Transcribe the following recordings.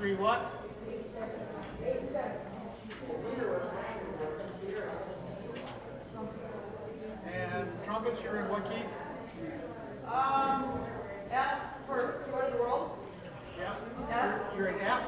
Three what? And trumpets, you're in what key? Um, F for Joy the World. Yeah. F. You're, you're in F.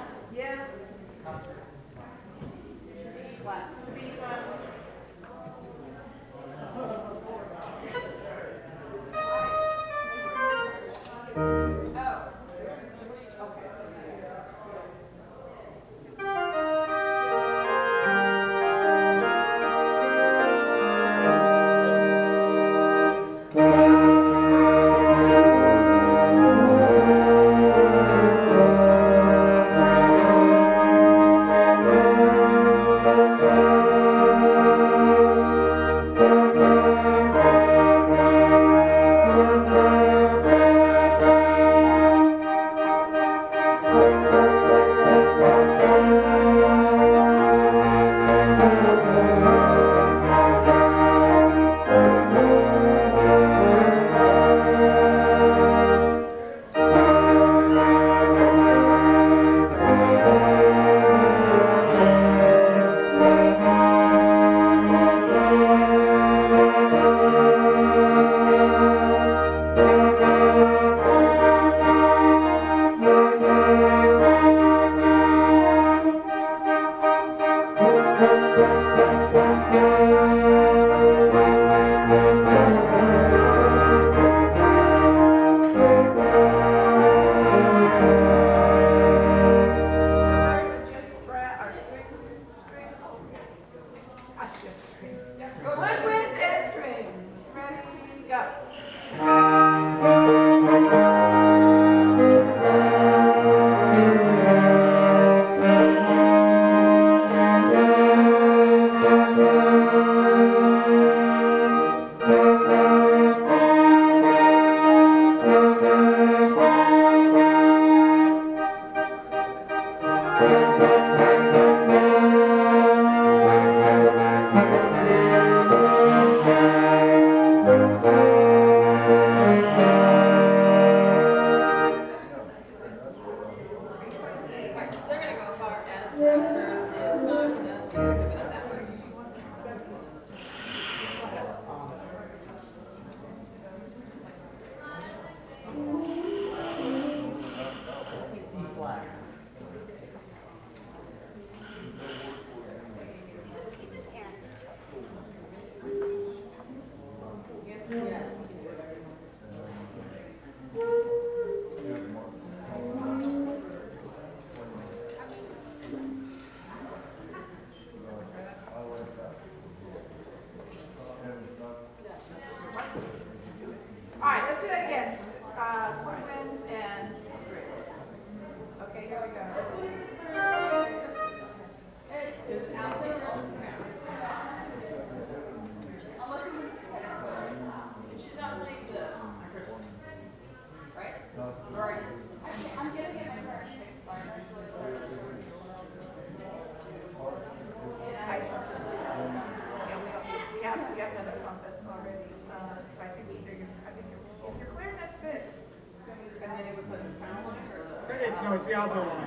the alto line.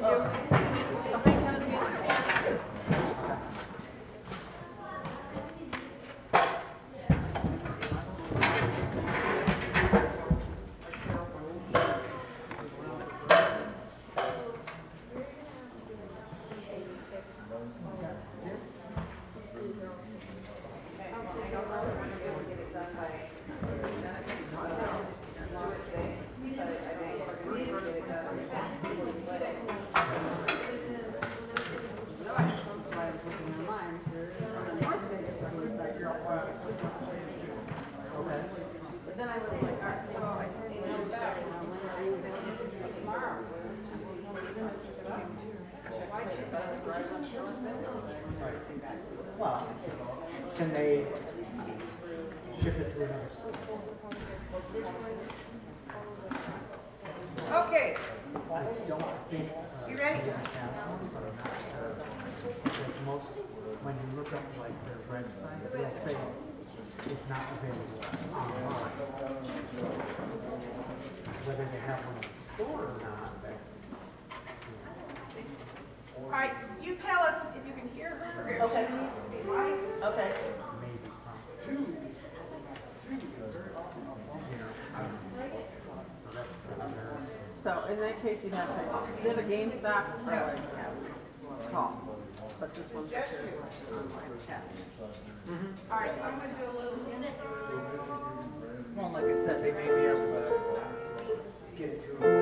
Behind you. Ship it to another store? Okay, I don't think. uh, You ready? they have one, but I'm not sure. Because most, when you look up like their website, they'll say it's not available online. So whether they have one in the store or not, that's, you know, all right, you tell us if you can hear her Okay. she needs to be light. Okay. maybe possible. You know, I don't know. So that's another. So in that case, you'd have to, the other GameStops or like call. But this one's just online chat. Mm-hmm. All right, so I'm gonna do a little, Well, like I said, they may be able to get it to a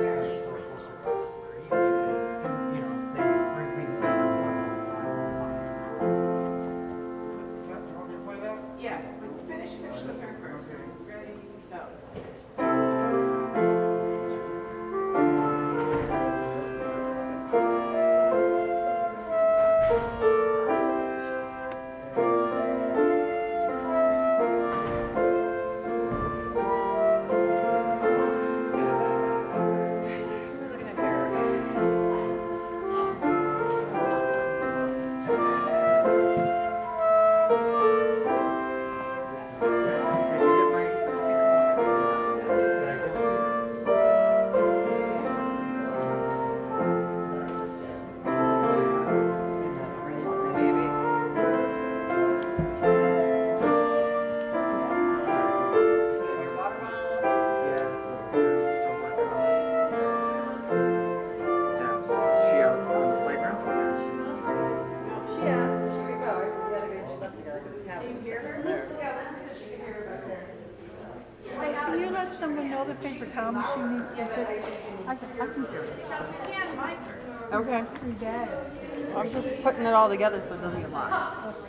Okay. Three. I'm just putting it all together so it doesn't get lost.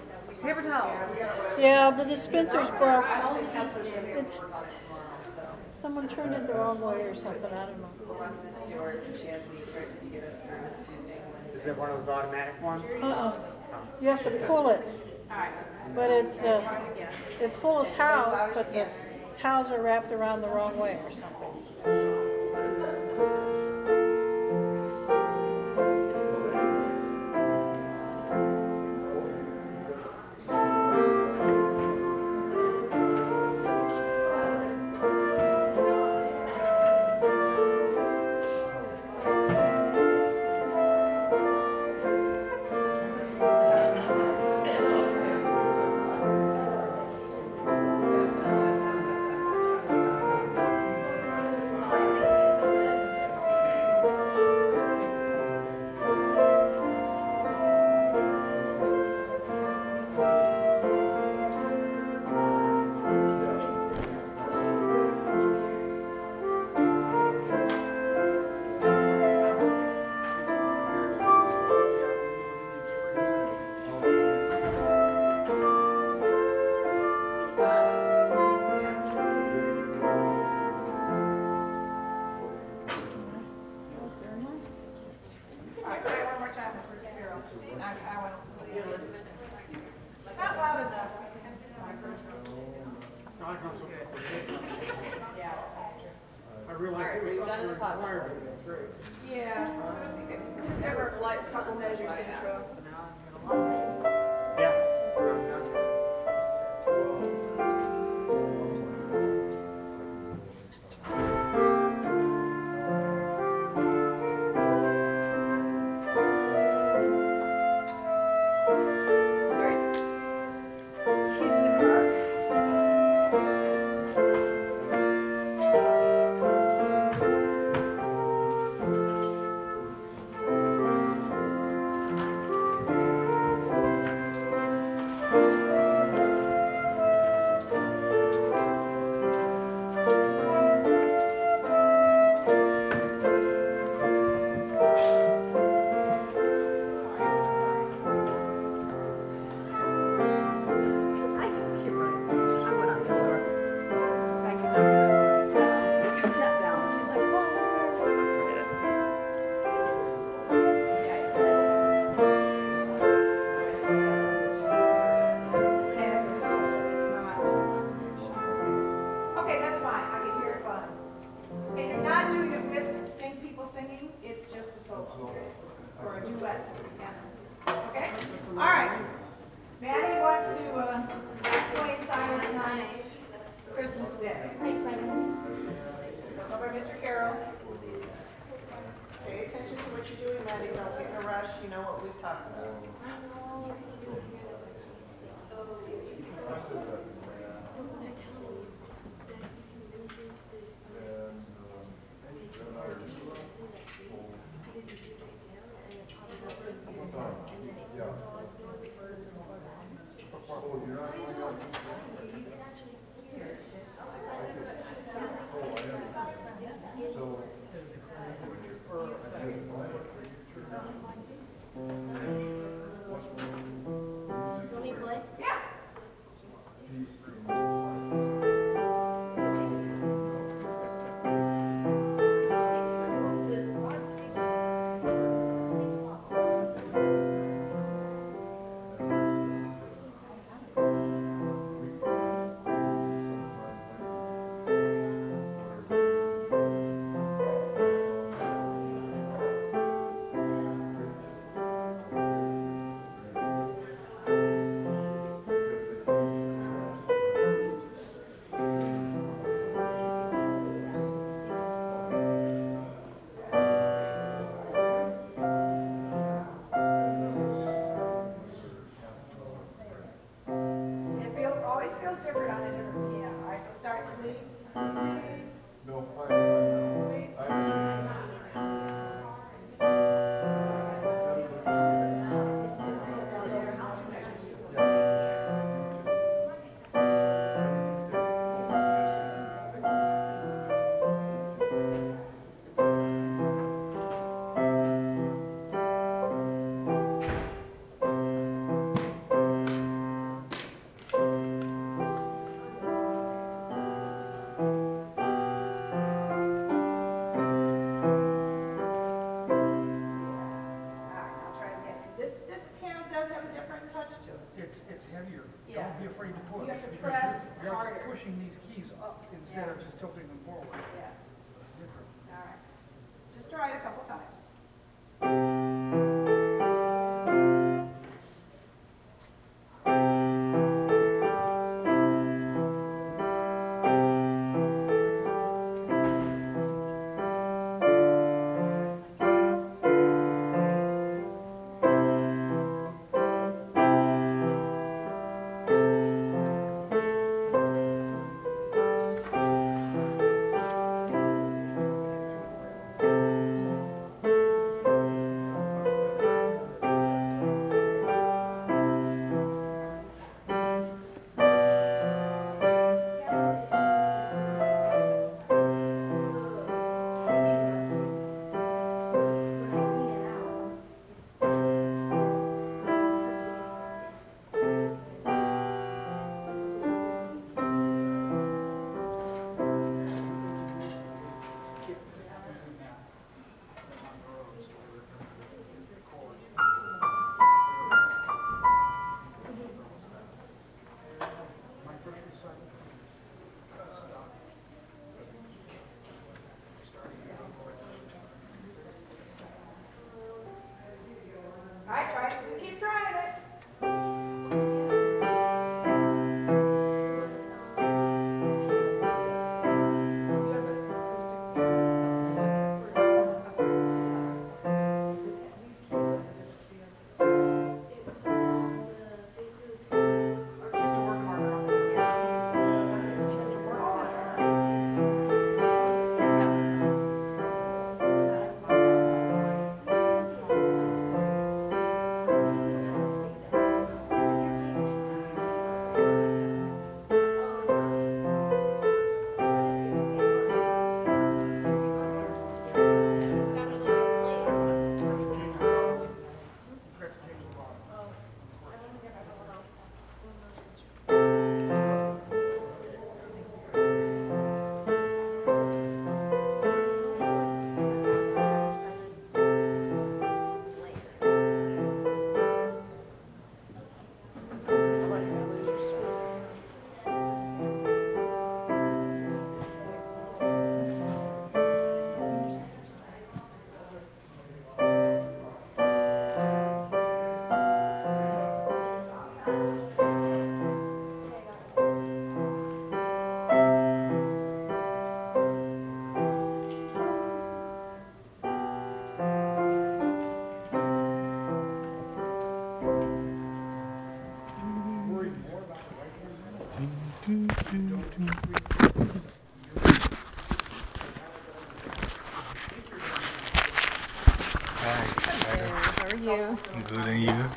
Paper towels. Yeah, the dispenser's broke. It's, someone turned it the wrong way or something, I don't know. Miss Stewart, and she has any tricks to get us through Tuesday and Wednesday. Is it one of those automatic ones? Uh-uh. You have to pull it, but it's, uh, try it again. it's full of towels, but the towels are wrapped around the wrong way or something. Or duet. Yeah. Okay? All right. Maddie wants to uh, play Silent Night Christmas Day. Hi, Silent. Over Mr. Carroll. Pay attention to what you're doing, Maddie, don't get in a rush, you know what we've talked about.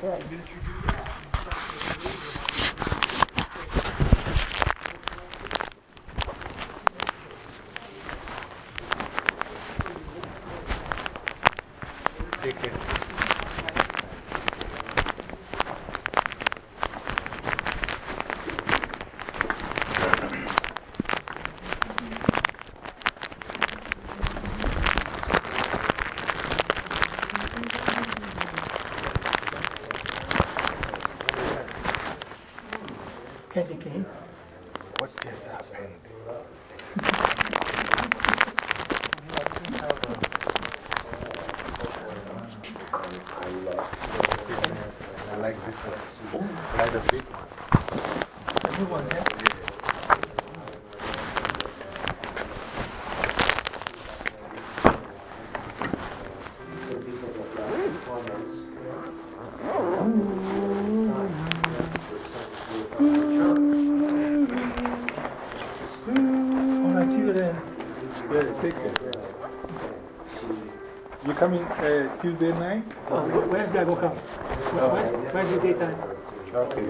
Right. What just happened? coming、uh, Tuesday night? Oh, where's the to come? Where's, where's the daytime? Okay.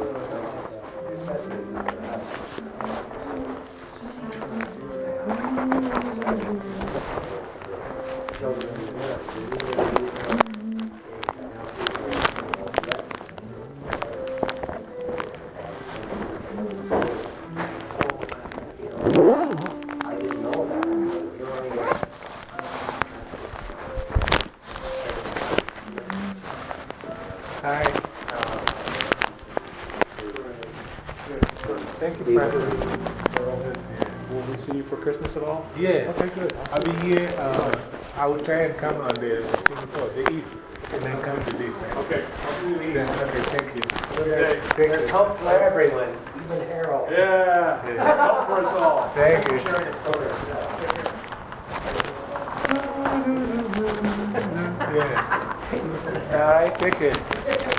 Yeah. All right, take it.